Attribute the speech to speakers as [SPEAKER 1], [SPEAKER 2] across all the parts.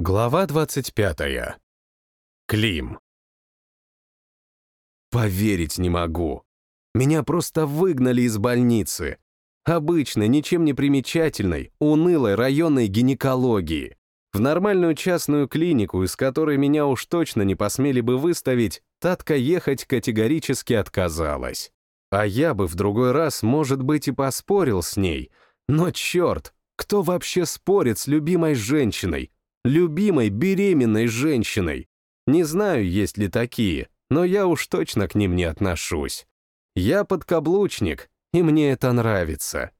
[SPEAKER 1] Глава 25. Клим. Поверить не могу. Меня просто выгнали из больницы. Обычной, ничем не примечательной, унылой районной гинекологии. В нормальную частную клинику, из которой меня уж точно не посмели бы выставить, Татка ехать категорически отказалась. А я бы в другой раз, может быть, и поспорил с ней. Но черт, кто вообще спорит с любимой женщиной, любимой беременной женщиной. Не знаю, есть ли такие, но я уж точно к ним не отношусь. Я подкаблучник, и мне это нравится.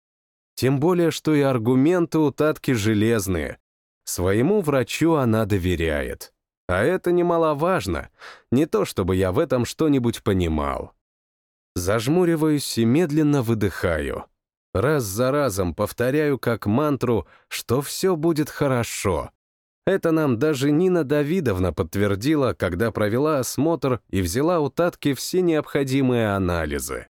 [SPEAKER 1] Тем более, что и аргументы у Татки железные. Своему врачу она доверяет. А это немаловажно. Не то, чтобы я в этом что-нибудь понимал. Зажмуриваюсь и медленно выдыхаю. Раз за разом повторяю как мантру, что все будет хорошо, это нам даже Нина Давидовна подтвердила, когда провела осмотр и взяла у Татки все необходимые анализы.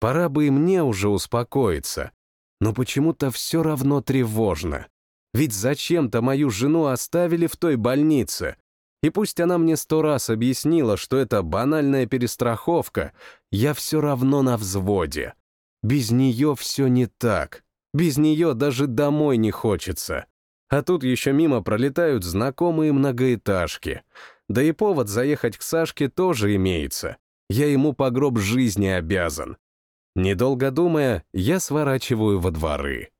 [SPEAKER 1] Пора бы и мне уже успокоиться. Но почему-то все равно тревожно. Ведь зачем-то мою жену оставили в той больнице. И пусть она мне сто раз объяснила, что это банальная перестраховка, я все равно на взводе. Без нее все не так. Без нее даже домой не хочется. А тут еще мимо пролетают знакомые многоэтажки. Да и повод заехать к Сашке тоже имеется. Я ему по гроб жизни обязан. Недолго думая, я сворачиваю во дворы.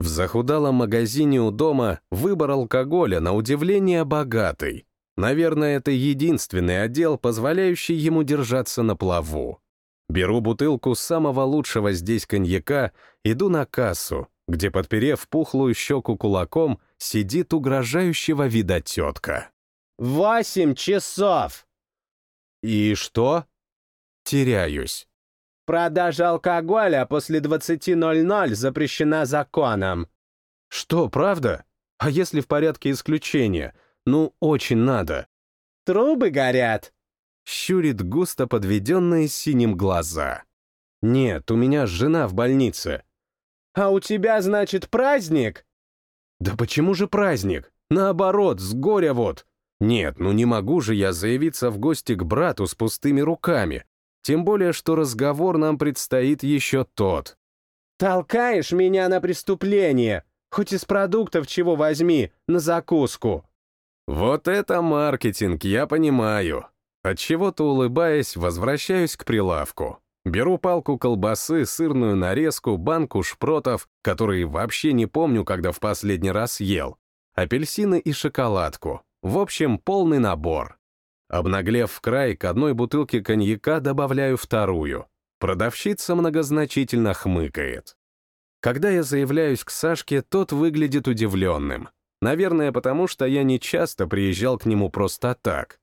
[SPEAKER 1] В захудалом магазине у дома выбор алкоголя, на удивление, богатый. Наверное, это единственный отдел, позволяющий ему держаться на плаву. Беру бутылку самого лучшего здесь коньяка, иду на кассу, где, подперев пухлую щеку кулаком, сидит угрожающего вида тетка.
[SPEAKER 2] «Восемь часов!»
[SPEAKER 1] «И что?» Теряюсь.
[SPEAKER 2] «Продажа алкоголя после 20.00 запрещена законом».
[SPEAKER 1] «Что, правда? А если в порядке исключения? Ну, очень надо».
[SPEAKER 2] «Трубы горят!»
[SPEAKER 1] Щурит густо подведенные синим глаза. «Нет, у меня жена в больнице.
[SPEAKER 2] «А у тебя, значит, праздник?»
[SPEAKER 1] «Да почему же праздник? Наоборот, с горя вот. Нет, ну не могу же я заявиться в гости к брату с пустыми руками. Тем более, что разговор нам предстоит еще тот».
[SPEAKER 2] «Толкаешь меня на преступление, хоть из продуктов чего возьми, на закуску».
[SPEAKER 1] «Вот это маркетинг, я понимаю». Отчего-то улыбаясь, возвращаюсь к прилавку. Беру палку колбасы, сырную нарезку, банку шпротов, которые вообще не помню, когда в последний раз ел, апельсины и шоколадку. В общем, полный набор. Обнаглев в край, к одной бутылке коньяка добавляю вторую. Продавщица многозначительно хмыкает. Когда я заявляюсь к Сашке, тот выглядит удивленным. Наверное, потому что я не часто приезжал к нему просто так.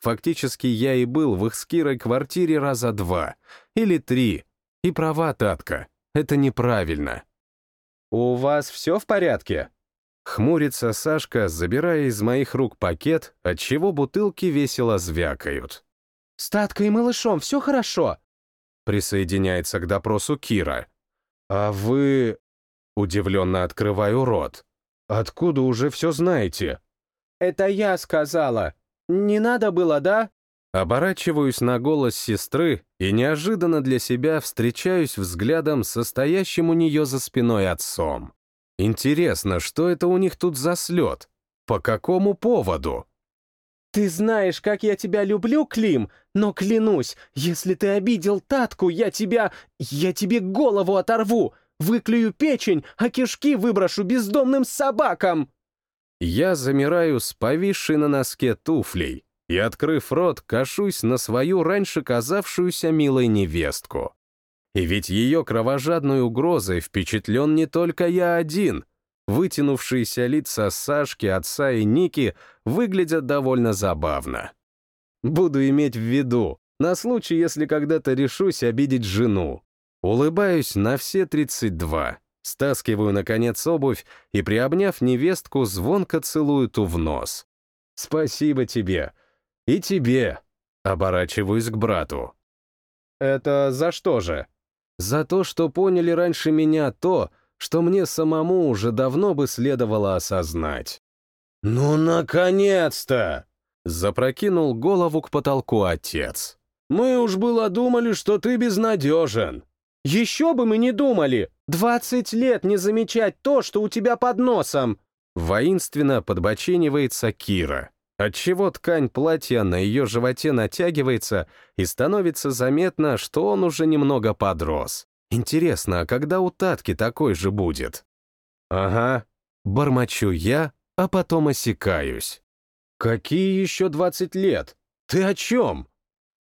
[SPEAKER 1] Фактически я и был в их с Кирой квартире раза два или три. И права, Татка, это неправильно.
[SPEAKER 2] «У вас все в порядке?»
[SPEAKER 1] Хмурится Сашка, забирая из моих рук пакет, отчего бутылки весело звякают.
[SPEAKER 2] «С Таткой и малышом все хорошо?»
[SPEAKER 1] Присоединяется к допросу Кира. «А вы...» Удивленно открываю рот. «Откуда уже все знаете?»
[SPEAKER 2] «Это я сказала. «Не надо было, да?»
[SPEAKER 1] Оборачиваюсь на голос сестры и неожиданно для себя встречаюсь взглядом состоящим у нее за спиной отцом. Интересно, что это у них тут за слет? По какому поводу?
[SPEAKER 2] «Ты знаешь, как я тебя люблю, Клим, но клянусь, если ты обидел Татку, я тебя... я тебе голову оторву, выклюю печень, а кишки выброшу бездомным собакам!»
[SPEAKER 1] Я замираю с повисшей на носке туфлей и, открыв рот, кашусь на свою раньше казавшуюся милой невестку. И ведь ее кровожадной угрозой впечатлен не только я один. Вытянувшиеся лица Сашки, отца и Ники выглядят довольно забавно. Буду иметь в виду, на случай, если когда-то решусь обидеть жену. Улыбаюсь на все 32 Стаскиваю, наконец, обувь и, приобняв невестку, звонко целую ту в нос. «Спасибо тебе. И тебе». Оборачиваюсь к брату.
[SPEAKER 2] «Это за что же?»
[SPEAKER 1] «За то, что поняли раньше меня то, что мне самому уже давно бы следовало осознать». «Ну, наконец-то!» — запрокинул голову к потолку отец. «Мы уж было думали, что ты безнадежен».
[SPEAKER 2] «Еще бы мы не думали! Двадцать лет не замечать то, что у тебя под носом!»
[SPEAKER 1] Воинственно подбоченивается Кира, отчего ткань платья на ее животе натягивается и становится заметно, что он уже немного подрос. Интересно, а когда у Татки такой же будет? Ага, бормочу я, а потом осекаюсь. Какие еще двадцать лет? Ты о чем?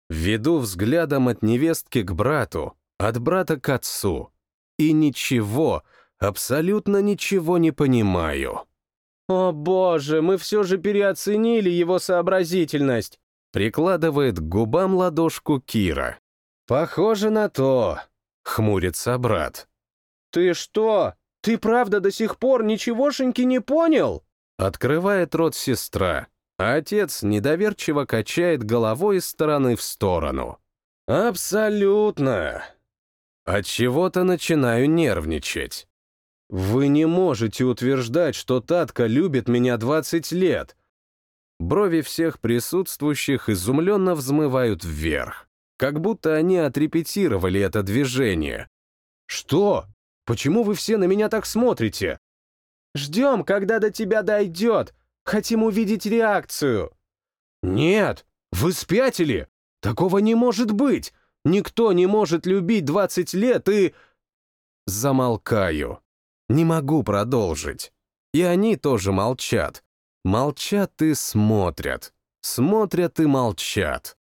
[SPEAKER 1] Веду взглядом от невестки к брату, от брата к отцу. И ничего, абсолютно ничего не понимаю.
[SPEAKER 2] «О боже, мы все же переоценили его сообразительность!»
[SPEAKER 1] Прикладывает к губам ладошку Кира. «Похоже на то», — хмурится брат.
[SPEAKER 2] «Ты что? Ты правда до сих пор ничегошеньки не понял?»
[SPEAKER 1] Открывает рот сестра, а отец недоверчиво качает головой из стороны в сторону. «Абсолютно!» От чего то начинаю нервничать. «Вы не можете утверждать, что Татка любит меня 20 лет!» Брови всех присутствующих изумленно взмывают вверх, как будто они отрепетировали это движение. «Что? Почему вы все на меня так смотрите?»
[SPEAKER 2] «Ждем, когда до тебя дойдет! Хотим увидеть реакцию!»
[SPEAKER 1] «Нет! Вы спятили! Такого не может быть! Никто не может любить 20 лет и...» Замолкаю. Не могу продолжить. И они тоже молчат. Молчат и смотрят. Смотрят и молчат.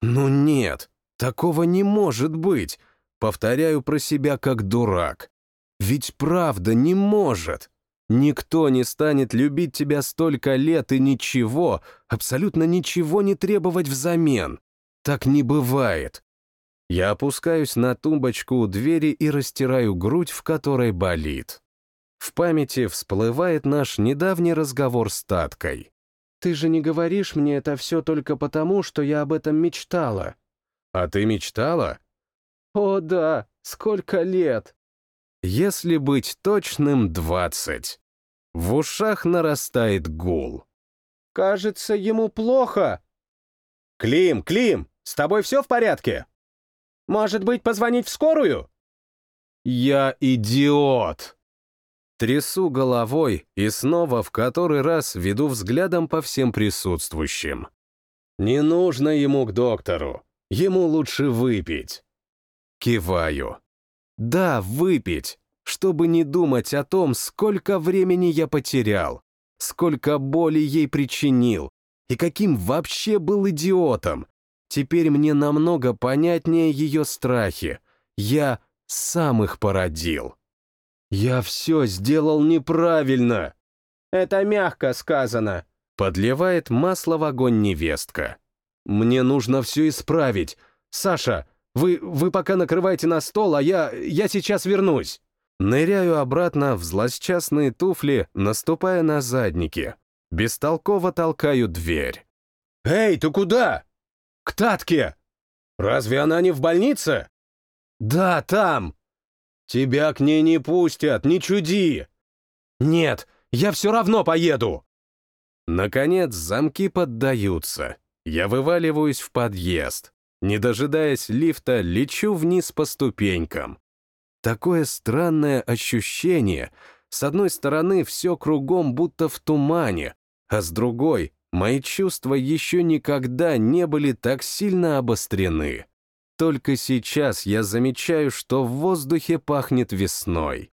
[SPEAKER 1] Ну нет, такого не может быть. Повторяю про себя как дурак. Ведь правда не может. Никто не станет любить тебя столько лет и ничего, абсолютно ничего не требовать взамен. Так не бывает. Я опускаюсь на тумбочку у двери и растираю грудь, в которой болит. В памяти всплывает наш недавний разговор с Таткой.
[SPEAKER 2] «Ты же не говоришь мне это все только потому, что я об этом мечтала».
[SPEAKER 1] «А ты мечтала?»
[SPEAKER 2] «О да, сколько лет!»
[SPEAKER 1] Если быть точным, двадцать. В ушах нарастает гул.
[SPEAKER 2] «Кажется, ему плохо».
[SPEAKER 1] «Клим, Клим, с тобой все в порядке?»
[SPEAKER 2] «Может быть, позвонить в скорую?»
[SPEAKER 1] «Я идиот!» Трясу головой и снова в который раз веду взглядом по всем присутствующим. Не нужно ему к доктору. Ему лучше выпить. Киваю. Да, выпить, чтобы не думать о том, сколько времени я потерял, сколько боли ей причинил и каким вообще был идиотом. Теперь мне намного понятнее ее страхи. Я сам их породил. «Я все сделал неправильно!»
[SPEAKER 2] «Это мягко сказано», —
[SPEAKER 1] подливает масло в огонь невестка. «Мне нужно все исправить. Саша, вы, вы пока накрывайте на стол, а я, я сейчас вернусь». Ныряю обратно в злосчастные туфли, наступая на задники. Бестолково толкаю дверь. «Эй, ты куда?» «К Татке!» «Разве она не в больнице?» «Да, там!» «Тебя к ней не пустят, не чуди!» «Нет, я все равно поеду!» Наконец замки поддаются. Я вываливаюсь в подъезд. Не дожидаясь лифта, лечу вниз по ступенькам. Такое странное ощущение. С одной стороны, все кругом будто в тумане, а с другой, мои чувства еще никогда не были так сильно обострены. Только сейчас я замечаю, что в воздухе пахнет весной.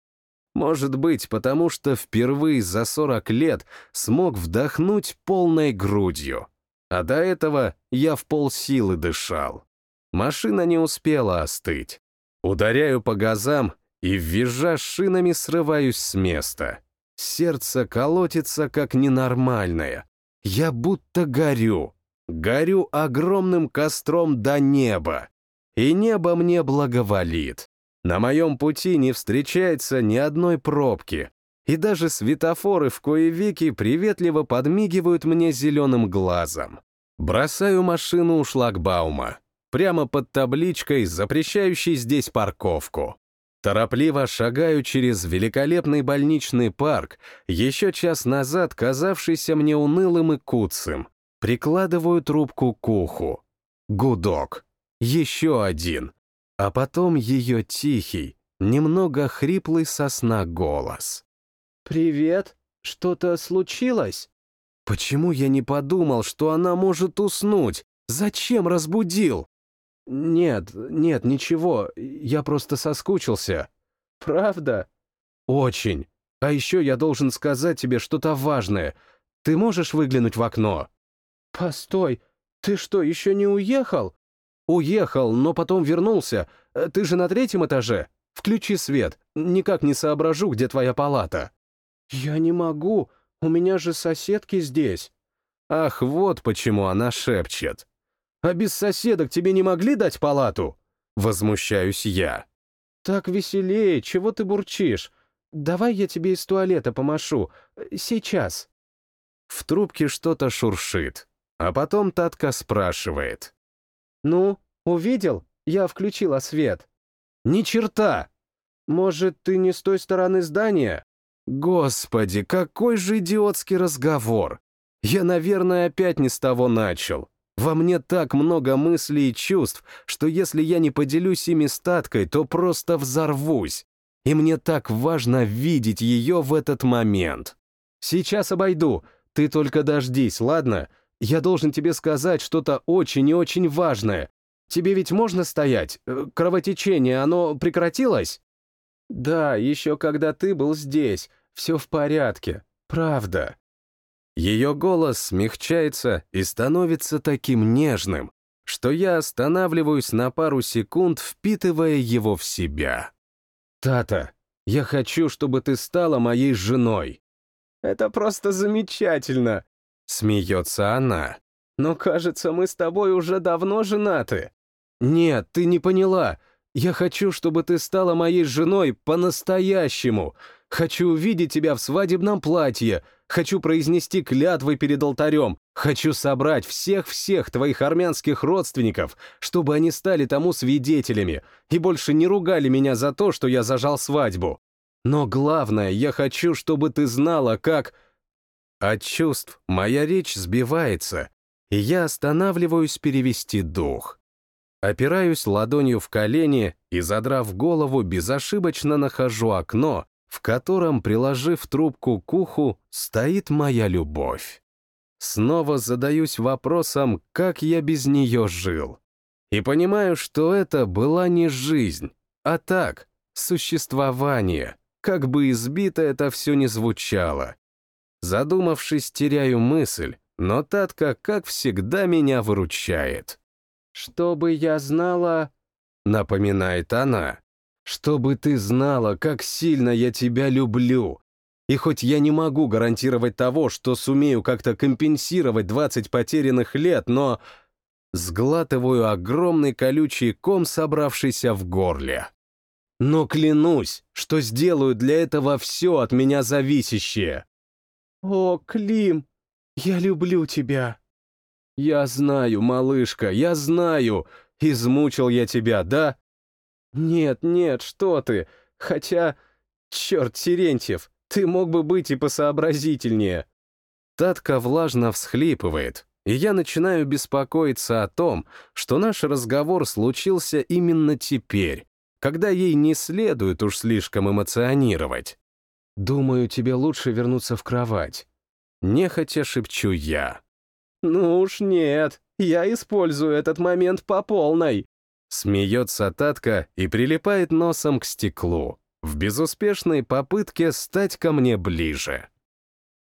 [SPEAKER 1] Может быть, потому что впервые за 40 лет смог вдохнуть полной грудью. А до этого я в полсилы дышал. Машина не успела остыть. Ударяю по газам и, визжа шинами, срываюсь с места. Сердце колотится, как ненормальное. Я будто горю. Горю огромным костром до неба и небо мне благоволит. На моем пути не встречается ни одной пробки, и даже светофоры в кое веки приветливо подмигивают мне зеленым глазом. Бросаю машину у шлагбаума, прямо под табличкой, запрещающей здесь парковку. Торопливо шагаю через великолепный больничный парк, еще час назад казавшийся мне унылым и куцым. Прикладываю трубку к уху. Гудок. Еще один. А потом ее тихий, немного хриплый сосна голос.
[SPEAKER 2] «Привет. Что-то случилось?»
[SPEAKER 1] Почему я не подумал, что она может уснуть? Зачем разбудил?
[SPEAKER 2] «Нет, нет, ничего, я просто соскучился». «Правда?»
[SPEAKER 1] «Очень. А еще я должен сказать тебе что-то важное. Ты можешь выглянуть в окно?»
[SPEAKER 2] «Постой, ты что, еще не уехал?»
[SPEAKER 1] «Уехал, но потом вернулся. Ты же на третьем этаже. Включи свет. Никак не соображу, где твоя палата».
[SPEAKER 2] «Я не могу. У меня же соседки здесь».
[SPEAKER 1] Ах, вот почему она шепчет. А без соседок тебе не могли дать палату? Возмущаюсь я.
[SPEAKER 2] Так веселее, чего ты бурчишь? Давай я тебе из туалета помашу. Сейчас.
[SPEAKER 1] В трубке что-то шуршит, а потом Татка спрашивает.
[SPEAKER 2] Ну, увидел? Я включила свет.
[SPEAKER 1] Ни черта!
[SPEAKER 2] Может, ты не с той стороны здания?
[SPEAKER 1] Господи, какой же идиотский разговор! Я, наверное, опять не с того начал. Во мне так много мыслей и чувств, что если я не поделюсь ими статкой, то просто взорвусь. И мне так важно видеть ее в этот момент. Сейчас обойду. Ты только дождись, ладно? Я должен тебе сказать что-то очень и очень важное. Тебе ведь можно стоять? Э, кровотечение, оно прекратилось?
[SPEAKER 2] Да, еще когда ты был здесь. Все в порядке. Правда.
[SPEAKER 1] Ее голос смягчается и становится таким нежным, что я останавливаюсь на пару секунд, впитывая его в себя. «Тата, я хочу, чтобы ты стала моей женой».
[SPEAKER 2] «Это просто замечательно!»
[SPEAKER 1] — смеется она.
[SPEAKER 2] «Но, кажется, мы с тобой уже давно женаты».
[SPEAKER 1] «Нет, ты не поняла. Я хочу, чтобы ты стала моей женой по-настоящему. Хочу увидеть тебя в свадебном платье, Хочу произнести клятвы перед алтарем. Хочу собрать всех-всех твоих армянских родственников, чтобы они стали тому свидетелями и больше не ругали меня за то, что я зажал свадьбу. Но главное, я хочу, чтобы ты знала, как... От чувств моя речь сбивается, и я останавливаюсь перевести дух. Опираюсь ладонью в колени и, задрав голову, безошибочно нахожу окно, в котором, приложив трубку к уху, стоит моя любовь. Снова задаюсь вопросом, как я без нее жил. И понимаю, что это была не жизнь, а так, существование, как бы избито это все не звучало. Задумавшись, теряю мысль, но Татка, как всегда, меня выручает.
[SPEAKER 2] «Чтобы я знала...»
[SPEAKER 1] — напоминает она чтобы ты знала, как сильно я тебя люблю. И хоть я не могу гарантировать того, что сумею как-то компенсировать 20 потерянных лет, но... Сглатываю огромный колючий ком, собравшийся в горле. Но клянусь, что сделаю для этого все от меня зависящее.
[SPEAKER 2] «О, Клим, я люблю тебя!»
[SPEAKER 1] «Я знаю, малышка, я знаю. Измучил я тебя, да?
[SPEAKER 2] «Нет, нет, что ты! Хотя... Черт, Терентьев, ты мог бы быть и посообразительнее!»
[SPEAKER 1] Татка влажно всхлипывает, и я начинаю беспокоиться о том, что наш разговор случился именно теперь, когда ей не следует уж слишком эмоционировать. «Думаю, тебе лучше вернуться в кровать». Нехотя шепчу я.
[SPEAKER 2] «Ну уж нет, я использую этот момент по полной.
[SPEAKER 1] Смеется Татка и прилипает носом к стеклу, в безуспешной попытке стать ко мне ближе.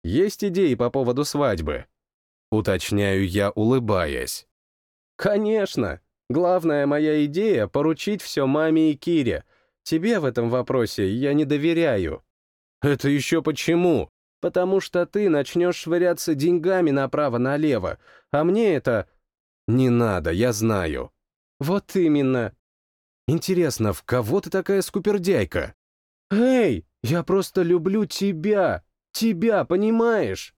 [SPEAKER 1] Есть идеи по поводу свадьбы? Уточняю я, улыбаясь.
[SPEAKER 2] Конечно. Главная моя идея — поручить все маме и Кире. Тебе в этом вопросе я не доверяю.
[SPEAKER 1] Это еще почему?
[SPEAKER 2] Потому что ты начнешь швыряться деньгами направо-налево, а мне это...
[SPEAKER 1] Не надо, я знаю.
[SPEAKER 2] Вот именно.
[SPEAKER 1] Интересно, в кого ты такая скупердяйка?
[SPEAKER 2] Эй, я просто люблю тебя. Тебя, понимаешь?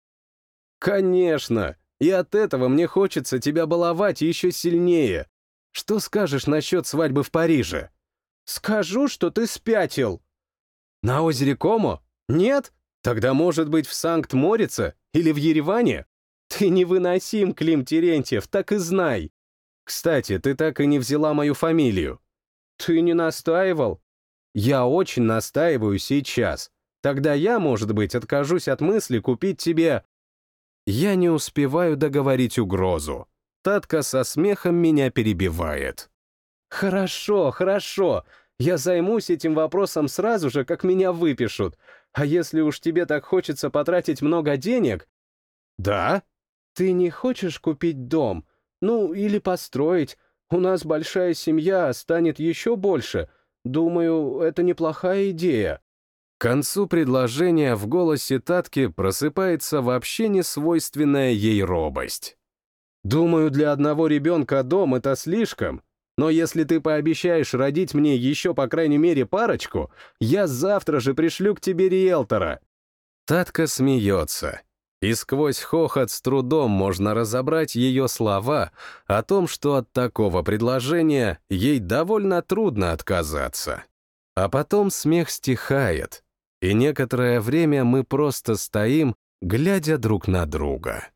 [SPEAKER 1] Конечно. И от этого мне хочется тебя баловать еще сильнее. Что скажешь насчет свадьбы в Париже?
[SPEAKER 2] Скажу, что ты спятил. На озере Комо? Нет? Тогда, может быть, в Санкт-Морице или в Ереване? Ты невыносим, Клим Терентьев, так и знай. Кстати, ты так и не взяла мою фамилию. Ты не настаивал? Я очень настаиваю сейчас. Тогда я, может быть, откажусь от мысли купить тебе... Я не успеваю договорить угрозу. Татка со смехом меня перебивает. «Хорошо, хорошо. Я займусь этим вопросом сразу же, как меня выпишут. А если уж тебе так хочется потратить много денег...» «Да? Ты не хочешь купить дом? Ну, или построить? У нас большая семья, станет еще больше. Думаю, это неплохая идея». К концу предложения в голосе Татки просыпается вообще не свойственная ей робость. «Думаю, для одного ребенка дом — это слишком, но если ты пообещаешь родить мне еще по крайней мере парочку, я завтра же пришлю к тебе риэлтора». Татка смеется, и сквозь хохот с трудом можно разобрать ее слова о том, что от такого предложения ей довольно трудно отказаться. А потом смех стихает, и некоторое время мы просто стоим, глядя друг на друга.